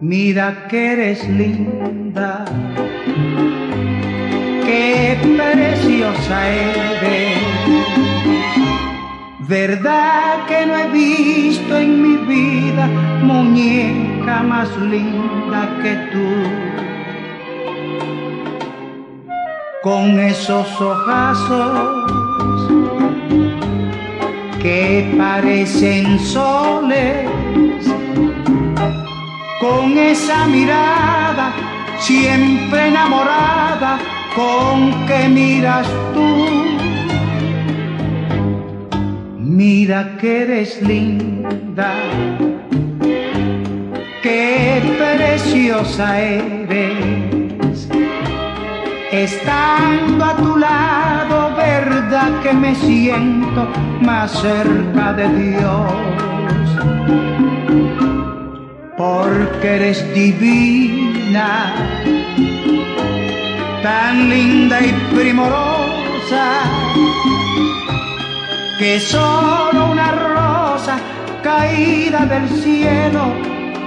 Mira que eres linda, qué preciosa eres. Verdad que no he visto en mi vida muñeca más linda que tú. Con esos ojazos que parecen soles con esa mirada siempre enamorada con que miras tú. Mira que eres linda, qué preciosa eres. Estando a tu lado, verdad que me siento más cerca de Dios porque eres divina, tan linda y primorosa, que solo una rosa caída del cielo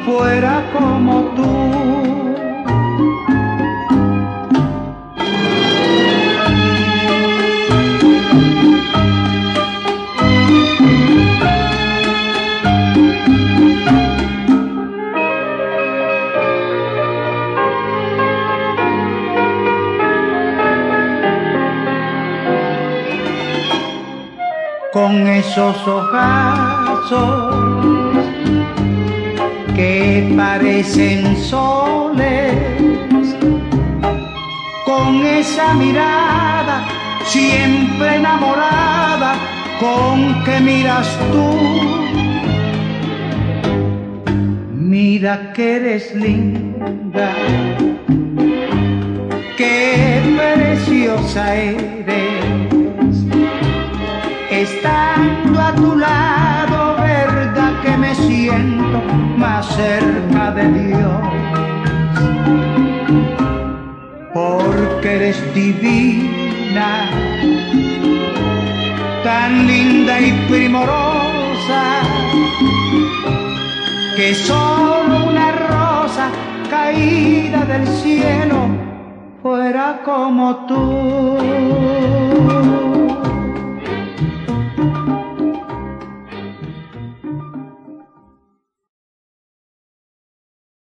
fuera como tú. Con esos ojazos que parecen soles, con esa mirada siempre enamorada con que miras tú. Mira que eres linda, qué preciosa eres Estando a tu lado, verdad que me siento más cerca de Dios. Porque eres divina, tan linda y primorosa, que solo una rosa caída del cielo fuera como tú.